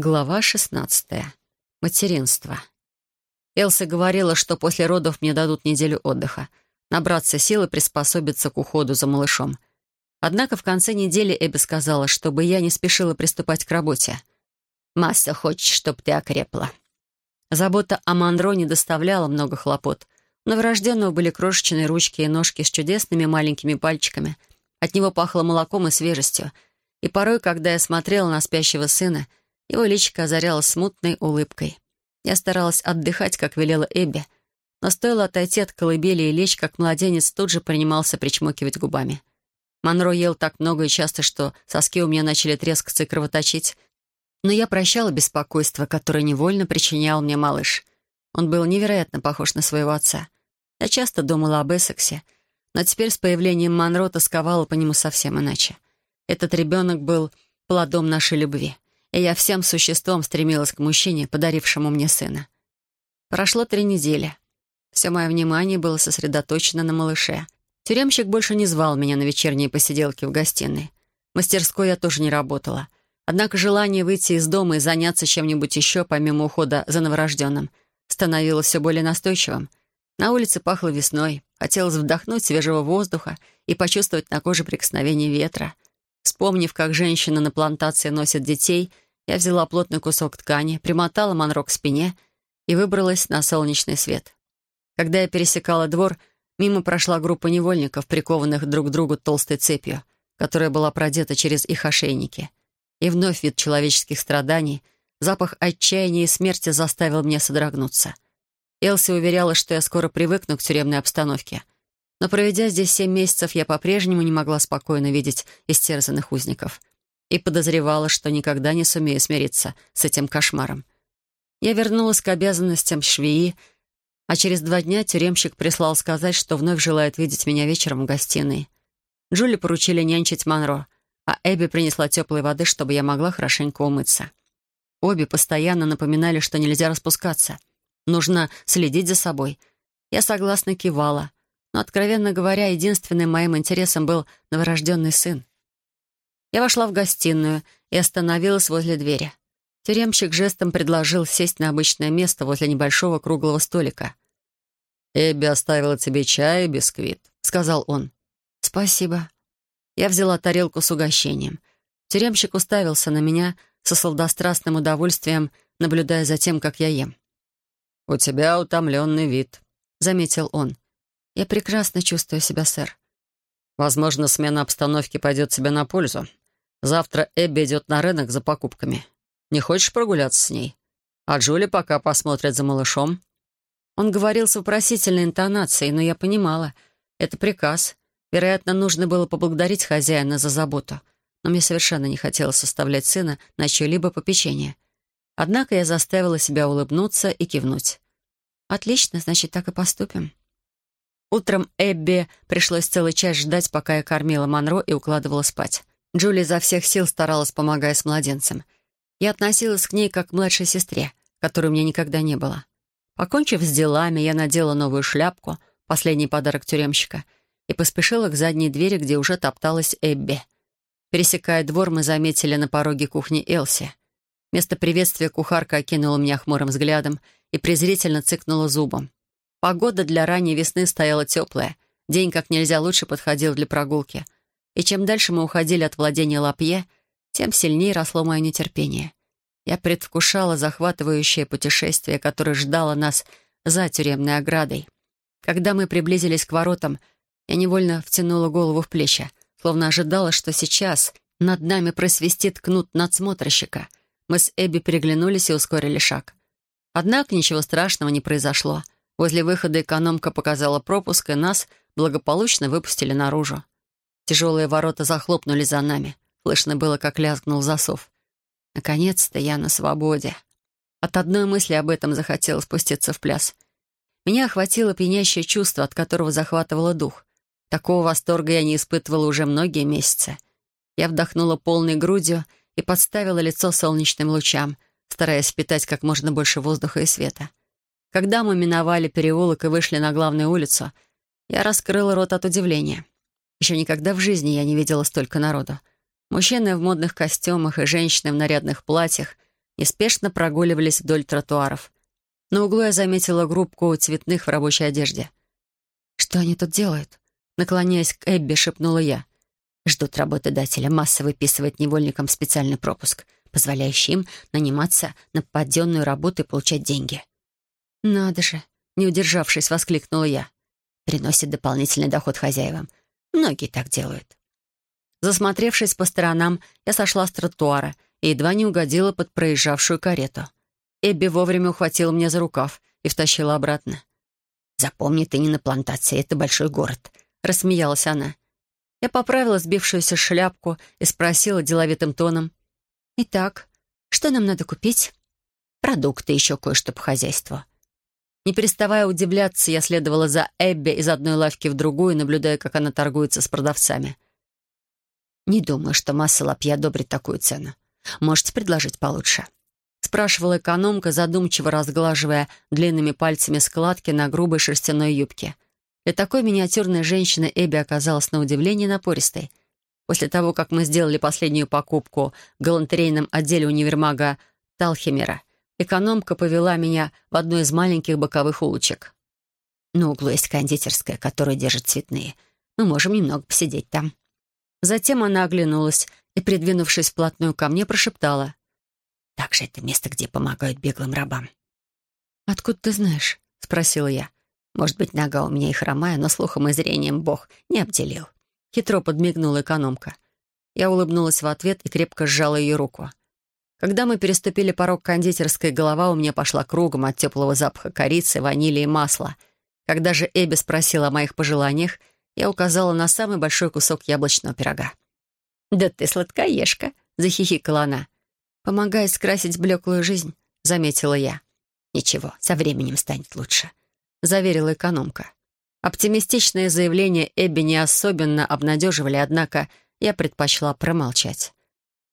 Глава 16. Материнство. Элса говорила, что после родов мне дадут неделю отдыха, набраться сил и приспособиться к уходу за малышом. Однако в конце недели Эбби сказала, чтобы я не спешила приступать к работе. «Масса хочет, чтобы ты окрепла». Забота о Монро не доставляла много хлопот. У новорожденного были крошечные ручки и ножки с чудесными маленькими пальчиками. От него пахло молоком и свежестью. И порой, когда я смотрела на спящего сына, его личико озарялось смутной улыбкой. Я старалась отдыхать, как велела Эбби, но стоило отойти от колыбели и лечь, как младенец тут же принимался причмокивать губами. Монро ел так много и часто, что соски у меня начали трескаться и кровоточить. Но я прощала беспокойство, которое невольно причинял мне малыш. Он был невероятно похож на своего отца. Я часто думала об Эссексе, но теперь с появлением Монро тосковала по нему совсем иначе. Этот ребенок был плодом нашей любви — и я всем существом стремилась к мужчине, подарившему мне сына. Прошло три недели. Все мое внимание было сосредоточено на малыше. Тюремщик больше не звал меня на вечерние посиделки в гостиной. В мастерской я тоже не работала. Однако желание выйти из дома и заняться чем-нибудь еще, помимо ухода за новорожденным, становилось все более настойчивым. На улице пахло весной, хотелось вдохнуть свежего воздуха и почувствовать на коже прикосновение ветра — Вспомнив, как женщина на плантации носит детей, я взяла плотный кусок ткани, примотала манро к спине и выбралась на солнечный свет. Когда я пересекала двор, мимо прошла группа невольников, прикованных друг к другу толстой цепью, которая была продета через их ошейники. И вновь вид человеческих страданий, запах отчаяния и смерти заставил меня содрогнуться. Элси уверяла, что я скоро привыкну к тюремной обстановке — но проведя здесь семь месяцев, я по-прежнему не могла спокойно видеть истерзанных узников и подозревала, что никогда не сумею смириться с этим кошмаром. Я вернулась к обязанностям швеи, а через два дня тюремщик прислал сказать, что вновь желает видеть меня вечером в гостиной. Джули поручили нянчить Монро, а Эбби принесла теплой воды, чтобы я могла хорошенько умыться. Обе постоянно напоминали, что нельзя распускаться. Нужно следить за собой. Я согласно кивала — но, откровенно говоря, единственным моим интересом был новорожденный сын. Я вошла в гостиную и остановилась возле двери. Тюремщик жестом предложил сесть на обычное место возле небольшого круглого столика. «Эбби оставила тебе чай и бисквит», — сказал он. «Спасибо». Я взяла тарелку с угощением. Тюремщик уставился на меня со сладострастным удовольствием, наблюдая за тем, как я ем. «У тебя утомленный вид», — заметил он. «Я прекрасно чувствую себя, сэр». «Возможно, смена обстановки пойдет тебе на пользу. Завтра Эбби идет на рынок за покупками. Не хочешь прогуляться с ней? А Джули пока посмотрит за малышом». Он говорил с вопросительной интонацией, но я понимала. Это приказ. Вероятно, нужно было поблагодарить хозяина за заботу. Но мне совершенно не хотелось составлять сына на чье-либо попечение. Однако я заставила себя улыбнуться и кивнуть. «Отлично, значит, так и поступим». Утром Эбби пришлось целый час ждать, пока я кормила Монро и укладывала спать. Джули изо всех сил старалась, помогая с младенцем. Я относилась к ней как к младшей сестре, которой у меня никогда не было. Покончив с делами, я надела новую шляпку, последний подарок тюремщика, и поспешила к задней двери, где уже топталась Эбби. Пересекая двор, мы заметили на пороге кухни Элси. Вместо приветствия кухарка окинула меня хмурым взглядом и презрительно цыкнула зубом. Погода для ранней весны стояла теплая. День как нельзя лучше подходил для прогулки. И чем дальше мы уходили от владения Лапье, тем сильнее росло мое нетерпение. Я предвкушала захватывающее путешествие, которое ждало нас за тюремной оградой. Когда мы приблизились к воротам, я невольно втянула голову в плечи, словно ожидала, что сейчас над нами просвистит кнут надсмотрщика. Мы с Эбби переглянулись и ускорили шаг. Однако ничего страшного не произошло — Возле выхода экономка показала пропуск, и нас благополучно выпустили наружу. Тяжелые ворота захлопнули за нами. Слышно было, как лязгнул засов. Наконец-то я на свободе. От одной мысли об этом захотелось спуститься в пляс. Меня охватило пьянящее чувство, от которого захватывало дух. Такого восторга я не испытывала уже многие месяцы. Я вдохнула полной грудью и подставила лицо солнечным лучам, стараясь впитать как можно больше воздуха и света. Когда мы миновали переулок и вышли на главную улицу, я раскрыла рот от удивления. Еще никогда в жизни я не видела столько народу. Мужчины в модных костюмах и женщины в нарядных платьях, неспешно прогуливались вдоль тротуаров. На углу я заметила группку цветных в рабочей одежде. «Что они тут делают?» Наклоняясь к Эбби, шепнула я. «Ждут работодателя, масса выписывает невольникам специальный пропуск, позволяющий им наниматься на подденную работу и получать деньги». «Надо же!» — не удержавшись, воскликнула я. «Приносит дополнительный доход хозяевам. Многие так делают». Засмотревшись по сторонам, я сошла с тротуара и едва не угодила под проезжавшую карету. Эбби вовремя ухватила меня за рукав и втащила обратно. «Запомни, ты не на плантации, это большой город», — рассмеялась она. Я поправила сбившуюся шляпку и спросила деловитым тоном. «Итак, что нам надо купить?» «Продукты, еще кое-что по хозяйству». Не переставая удивляться, я следовала за Эбби из одной лавки в другую, наблюдая, как она торгуется с продавцами. «Не думаю, что масса лапья одобрит такую цену. Можете предложить получше?» спрашивала экономка, задумчиво разглаживая длинными пальцами складки на грубой шерстяной юбке. Для такой миниатюрной женщины Эбби оказалась на удивление напористой. После того, как мы сделали последнюю покупку в галантерейном отделе универмага Талхимера, экономка повела меня в одну из маленьких боковых улочек. На углу есть кондитерская, которая держит цветные. Мы можем немного посидеть там. Затем она оглянулась и, придвинувшись вплотную ко мне, прошептала. Также это место, где помогают беглым рабам. «Откуда ты знаешь?» — спросила я. «Может быть, нога у меня и хромая, но слухом и зрением Бог не обделил». Хитро подмигнула экономка. Я улыбнулась в ответ и крепко сжала ее руку. Когда мы переступили порог кондитерской, голова у меня пошла кругом от теплого запаха корицы, ванили и масла. Когда же Эбби спросила о моих пожеланиях, я указала на самый большой кусок яблочного пирога. «Да ты сладкоежка!» — захихикала она. «Помогает скрасить блеклую жизнь», — заметила я. «Ничего, со временем станет лучше», — заверила экономка. Оптимистичные заявления Эбби не особенно обнадеживали, однако я предпочла промолчать.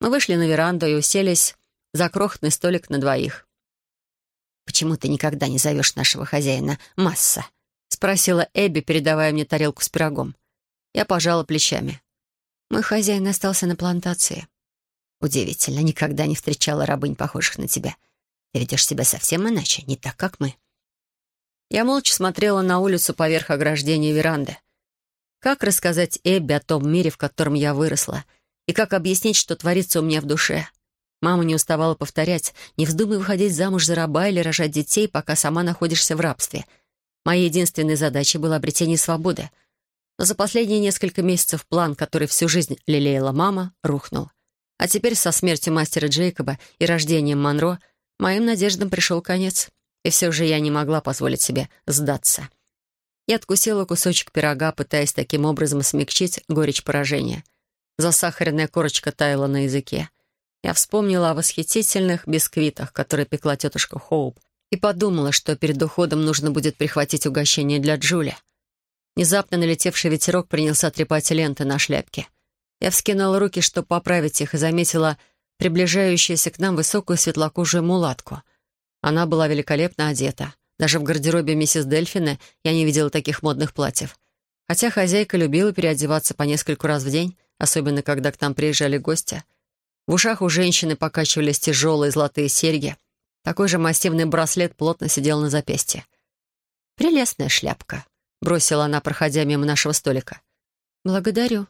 Мы вышли на веранду и уселись за крохотный столик на двоих. «Почему ты никогда не зовешь нашего хозяина Масса?» — спросила Эбби, передавая мне тарелку с пирогом. Я пожала плечами. «Мой хозяин остался на плантации», Удивительно, никогда не встречала рабынь, похожих на тебя. Ты ведешь себя совсем иначе, не так, как мы. Я молча смотрела на улицу поверх ограждения веранды. Как рассказать Эбби о том мире, в котором я выросла, и как объяснить, что творится у меня в душе? Мама не уставала повторять, не вздумай выходить замуж за раба или рожать детей, пока сама находишься в рабстве. Моей единственной задачей было обретение свободы. Но за последние несколько месяцев план, который всю жизнь лелеяла мама, рухнул. А теперь со смертью мастера Джейкоба и рождением Монро моим надеждам пришел конец. И все же я не могла позволить себе сдаться. Я откусила кусочек пирога, пытаясь таким образом смягчить горечь поражения. Засахаренная корочка таяла на языке. Я вспомнила о восхитительных бисквитах, которые пекла тетушка Хоуп, и подумала, что перед уходом нужно будет прихватить угощение для Джули. Внезапно налетевший ветерок принялся трепать ленты на шляпке. Я вскинула руки, чтобы поправить их, и заметила приближающуюся к нам высокую светлокожую мулатку. Она была великолепно одета. Даже в гардеробе миссис Дельфины я не видела таких модных платьев. Хотя хозяйка любила переодеваться по нескольку раз в день, особенно когда к нам приезжали гости. В ушах у женщины покачивались тяжелые золотые серьги. Такой же массивный браслет плотно сидел на запястье. «Прелестная шляпка», — бросила она, проходя мимо нашего столика. «Благодарю»,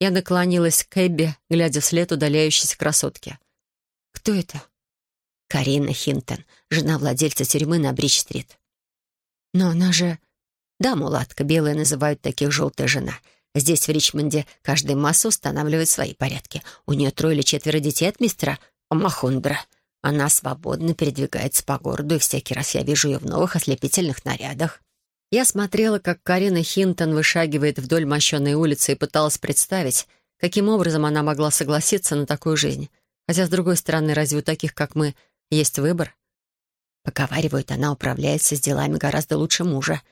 я наклонилась к Эбби, глядя вслед удаляющейся красотке. «Кто это?» «Карина Хинтон, жена владельца тюрьмы на Бридж-стрит». «Но она же...» «Да, мулатка, белая называют таких желтая жена. Здесь, в Ричмонде, каждая масса устанавливает свои порядки. У нее трое или четверо детей от мистера Махундра. Она свободно передвигается по городу, и всякий раз я вижу ее в новых ослепительных нарядах». Я смотрела, как Карина Хинтон вышагивает вдоль мощенной улицы и пыталась представить, каким образом она могла согласиться на такую жизнь. Хотя, с другой стороны, разве у таких, как мы, есть выбор? Поговаривают, она управляется с делами гораздо лучше мужа.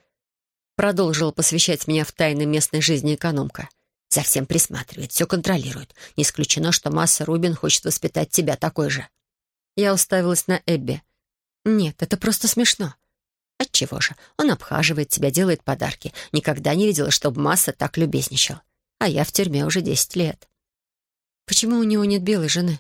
Продолжила посвящать меня в тайны местной жизни экономка. За всем присматривает, все контролирует. Не исключено, что Масса Рубин хочет воспитать тебя такой же. Я уставилась на Эбби. «Нет, это просто смешно. Отчего же? Он обхаживает тебя, делает подарки. Никогда не видела, чтобы Масса так любезничал. А я в тюрьме уже десять лет. Почему у него нет белой жены?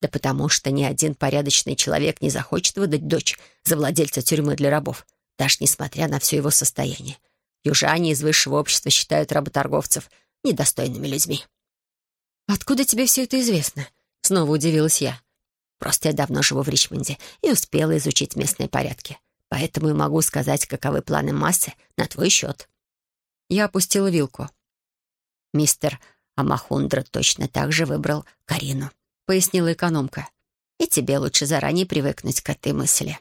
Да потому что ни один порядочный человек не захочет выдать дочь за владельца тюрьмы для рабов, даже несмотря на все его состояние. Южане из высшего общества считают работорговцев недостойными людьми. «Откуда тебе все это известно?» — снова удивилась я. «Просто я давно живу в Ричмонде и успела изучить местные порядки. Поэтому и могу сказать, каковы планы массы на твой счет». Я опустила вилку. «Мистер Амахундра точно так же выбрал Карину», — пояснила экономка. «И тебе лучше заранее привыкнуть к этой мысли».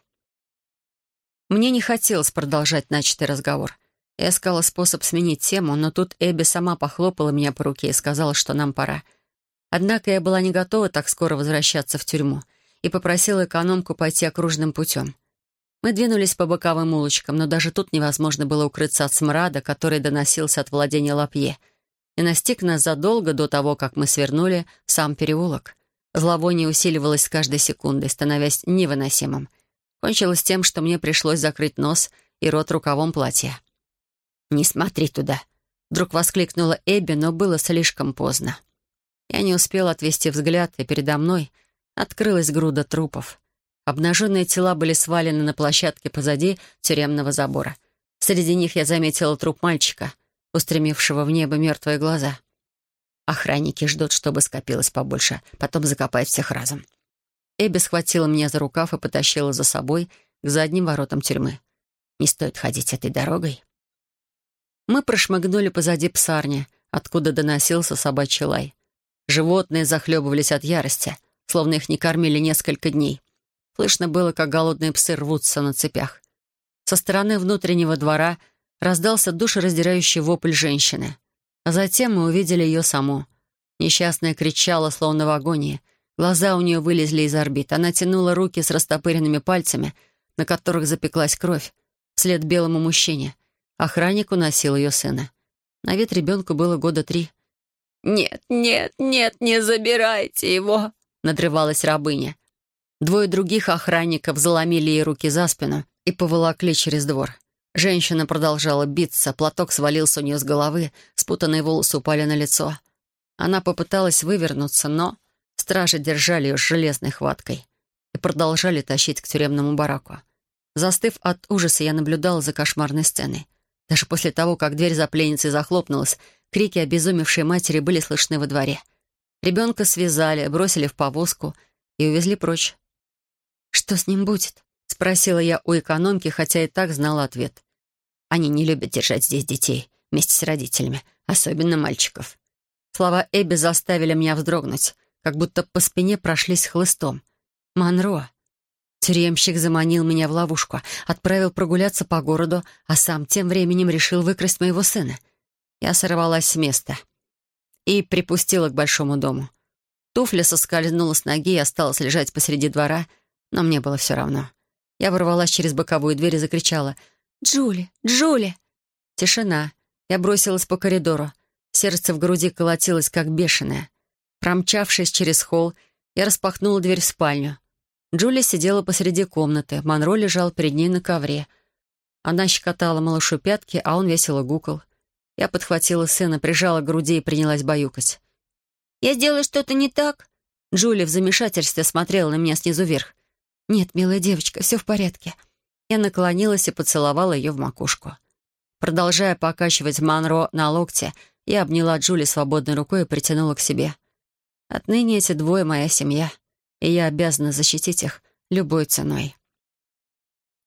Мне не хотелось продолжать начатый разговор. Я искала способ сменить тему, но тут Эбби сама похлопала меня по руке и сказала, что нам пора. Однако я была не готова так скоро возвращаться в тюрьму и попросила экономку пойти окружным путем. Мы двинулись по боковым улочкам, но даже тут невозможно было укрыться от смрада, который доносился от владения Лапье, и настиг нас задолго до того, как мы свернули в сам переулок. Зловоние усиливалось с каждой секундой, становясь невыносимым. Кончилось тем, что мне пришлось закрыть нос и рот рукавом платья. «Не смотри туда!» Вдруг воскликнула Эбби, но было слишком поздно. Я не успела отвести взгляд, и передо мной открылась груда трупов. Обнаженные тела были свалены на площадке позади тюремного забора. Среди них я заметила труп мальчика, устремившего в небо мертвые глаза. Охранники ждут, чтобы скопилось побольше, потом закопать всех разом. Эбби схватила меня за рукав и потащила за собой к задним воротам тюрьмы. «Не стоит ходить этой дорогой», мы прошмыгнули позади псарни, откуда доносился собачий лай. Животные захлебывались от ярости, словно их не кормили несколько дней. Слышно было, как голодные псы рвутся на цепях. Со стороны внутреннего двора раздался душераздирающий вопль женщины. А затем мы увидели ее саму. Несчастная кричала, словно в агонии. Глаза у нее вылезли из орбит. Она тянула руки с растопыренными пальцами, на которых запеклась кровь, вслед белому мужчине — Охранник уносил ее сына. На вид ребенку было года три. «Нет, нет, нет, не забирайте его!» — надрывалась рабыня. Двое других охранников заломили ей руки за спину и поволокли через двор. Женщина продолжала биться, платок свалился у нее с головы, спутанные волосы упали на лицо. Она попыталась вывернуться, но стражи держали ее железной хваткой и продолжали тащить к тюремному бараку. Застыв от ужаса, я наблюдала за кошмарной сценой. Даже после того, как дверь за пленницей захлопнулась, крики обезумевшей матери были слышны во дворе. Ребенка связали, бросили в повозку и увезли прочь. «Что с ним будет?» — спросила я у экономки, хотя и так знала ответ. «Они не любят держать здесь детей вместе с родителями, особенно мальчиков». Слова Эбби заставили меня вздрогнуть, как будто по спине прошлись хлыстом. «Монро, Тюремщик заманил меня в ловушку, отправил прогуляться по городу, а сам тем временем решил выкрасть моего сына. Я сорвалась с места и припустила к большому дому. Туфля соскользнула с ноги и осталась лежать посреди двора, но мне было все равно. Я ворвалась через боковую дверь и закричала «Джули! Джули!» Тишина. Я бросилась по коридору. Сердце в груди колотилось, как бешеное. Промчавшись через холл, я распахнула дверь в спальню. Джулия сидела посреди комнаты, Монро лежал перед ней на ковре. Она щекотала малышу пятки, а он весело гукал. Я подхватила сына, прижала к груди и принялась баюкать. «Я сделала что-то не так?» Джулия в замешательстве смотрела на меня снизу вверх. «Нет, милая девочка, все в порядке». Я наклонилась и поцеловала ее в макушку. Продолжая покачивать Монро на локте, я обняла Джули свободной рукой и притянула к себе. Отныне эти двое — моя семья и я обязана защитить их любой ценой.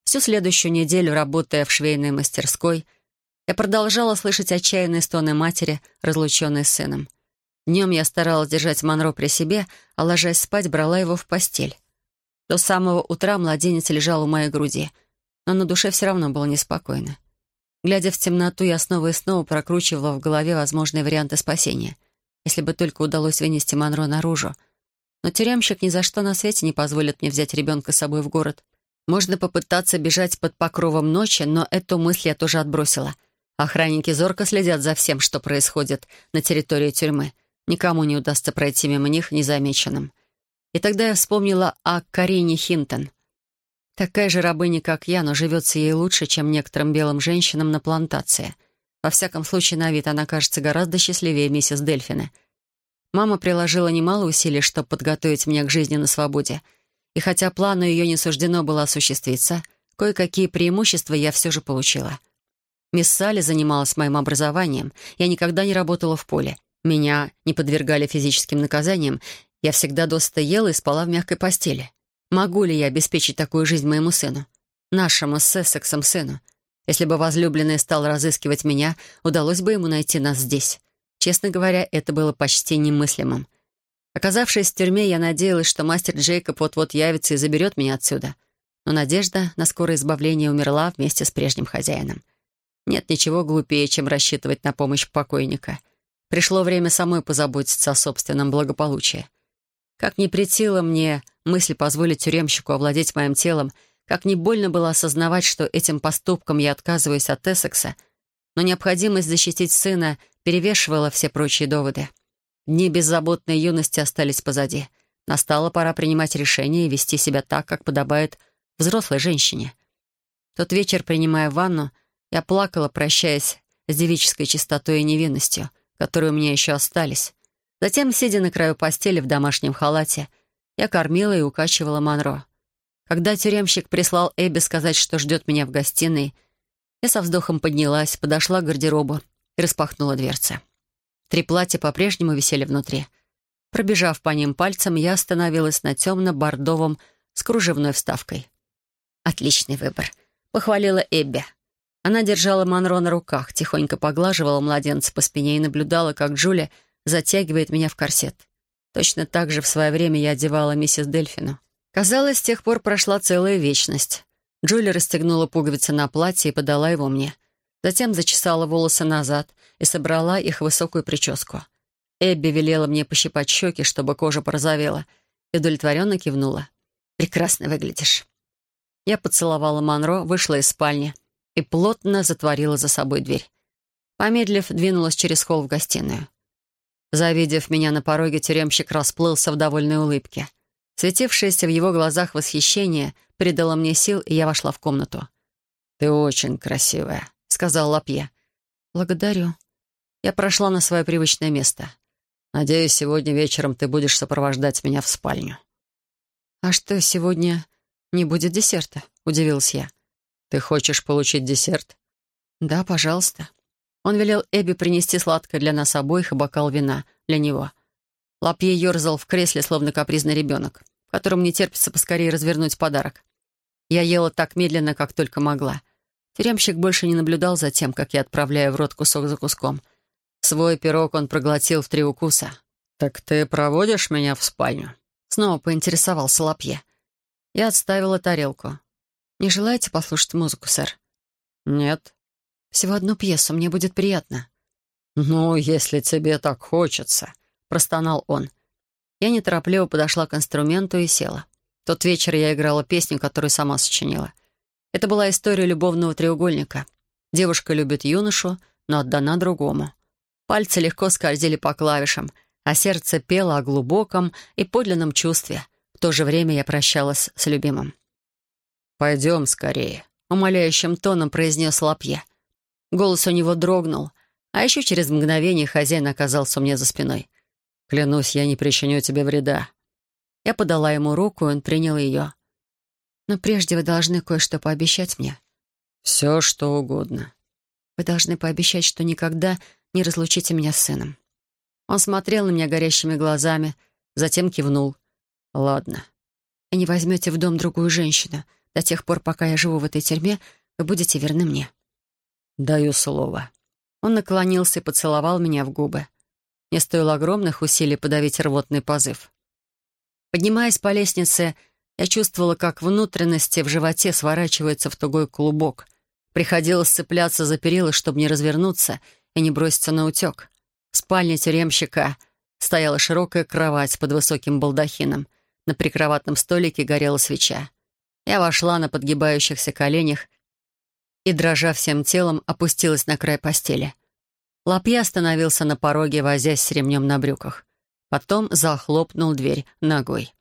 Всю следующую неделю, работая в швейной мастерской, я продолжала слышать отчаянные стоны матери, разлученной с сыном. Днем я старалась держать Монро при себе, а ложась спать, брала его в постель. До самого утра младенец лежал у моей груди, но на душе все равно было неспокойно. Глядя в темноту, я снова и снова прокручивала в голове возможные варианты спасения. Если бы только удалось вынести Монро наружу — но тюремщик ни за что на свете не позволит мне взять ребенка с собой в город. Можно попытаться бежать под покровом ночи, но эту мысль я тоже отбросила. Охранники зорко следят за всем, что происходит на территории тюрьмы. Никому не удастся пройти мимо них незамеченным. И тогда я вспомнила о Карине Хинтон. Такая же рабыня, как я, но живется ей лучше, чем некоторым белым женщинам на плантации. Во всяком случае, на вид она кажется гораздо счастливее миссис Дельфина — Мама приложила немало усилий, чтобы подготовить меня к жизни на свободе. И хотя плану ее не суждено было осуществиться, кое-какие преимущества я все же получила. Мисс Салли занималась моим образованием. Я никогда не работала в поле. Меня не подвергали физическим наказаниям. Я всегда досыта ела и спала в мягкой постели. Могу ли я обеспечить такую жизнь моему сыну? Нашему с Сессексом сыну? Если бы возлюбленный стал разыскивать меня, удалось бы ему найти нас здесь. Честно говоря, это было почти немыслимым. Оказавшись в тюрьме, я надеялась, что мастер Джейкоб вот-вот явится и заберет меня отсюда. Но надежда на скорое избавление умерла вместе с прежним хозяином. Нет ничего глупее, чем рассчитывать на помощь покойника. Пришло время самой позаботиться о собственном благополучии. Как ни претила мне мысль позволить тюремщику овладеть моим телом, как не больно было осознавать, что этим поступком я отказываюсь от Эссекса, но необходимость защитить сына перевешивала все прочие доводы. Дни беззаботной юности остались позади. Настала пора принимать решения и вести себя так, как подобает взрослой женщине. Тот вечер, принимая ванну, я плакала, прощаясь с девической чистотой и невинностью, которые у меня еще остались. Затем, сидя на краю постели в домашнем халате, я кормила и укачивала Монро. Когда тюремщик прислал Эбби сказать, что ждет меня в гостиной, я со вздохом поднялась, подошла к гардеробу и распахнула дверцы. Три платья по-прежнему висели внутри. Пробежав по ним пальцем, я остановилась на темно-бордовом с кружевной вставкой. «Отличный выбор», — похвалила Эбби. Она держала Монро на руках, тихонько поглаживала младенца по спине и наблюдала, как Джулия затягивает меня в корсет. Точно так же в свое время я одевала миссис Дельфину. Казалось, с тех пор прошла целая вечность. Джулия расстегнула пуговицы на платье и подала его мне. Затем зачесала волосы назад и собрала их в высокую прическу. Эбби велела мне пощипать щеки, чтобы кожа порозовела, и удовлетворенно кивнула. «Прекрасно выглядишь». Я поцеловала Монро, вышла из спальни и плотно затворила за собой дверь. Помедлив, двинулась через холл в гостиную. Завидев меня на пороге, тюремщик расплылся в довольной улыбке. Светившееся в его глазах восхищение придало мне сил, и я вошла в комнату. «Ты очень красивая», — сказал Лапье. «Благодарю». Я прошла на свое привычное место. «Надеюсь, сегодня вечером ты будешь сопровождать меня в спальню». «А что, сегодня не будет десерта?» — удивилась я. «Ты хочешь получить десерт?» «Да, пожалуйста». Он велел Эбби принести сладкое для нас обоих и бокал вина для него. Лапье ерзал в кресле, словно капризный ребенок, которому не терпится поскорее развернуть подарок. Я ела так медленно, как только могла. Тюремщик больше не наблюдал за тем, как я отправляю в рот кусок за куском. Свой пирог он проглотил в три укуса. «Так ты проводишь меня в спальню?» Снова поинтересовался Лапье. Я отставила тарелку. «Не желаете послушать музыку, сэр?» «Нет». «Всего одну пьесу, мне будет приятно». «Ну, если тебе так хочется», — простонал он. Я неторопливо подошла к инструменту и села. Тот вечер я играла песню, которую сама сочинила. Это была история любовного треугольника. Девушка любит юношу, но отдана другому. Пальцы легко скользили по клавишам, а сердце пело о глубоком и подлинном чувстве. В то же время я прощалась с любимым. «Пойдем скорее», — умоляющим тоном произнес Лапье. Голос у него дрогнул, а еще через мгновение хозяин оказался у меня за спиной. «Клянусь, я не причиню тебе вреда». Я подала ему руку, он принял ее. «Но прежде вы должны кое-что пообещать мне». «Все, что угодно». «Вы должны пообещать, что никогда не разлучите меня с сыном». Он смотрел на меня горящими глазами, затем кивнул. «Ладно». «И не возьмете в дом другую женщину», до тех пор, пока я живу в этой тюрьме, вы будете верны мне». «Даю слово». Он наклонился и поцеловал меня в губы. Мне стоило огромных усилий подавить рвотный позыв. Поднимаясь по лестнице, я чувствовала, как внутренности в животе сворачиваются в тугой клубок. Приходилось цепляться за перила, чтобы не развернуться и не броситься на утек. В спальне тюремщика стояла широкая кровать под высоким балдахином. На прикроватном столике горела свеча. Я вошла на подгибающихся коленях и, дрожа всем телом, опустилась на край постели. Лапья остановился на пороге, возясь с ремнем на брюках. Потом захлопнул дверь ногой.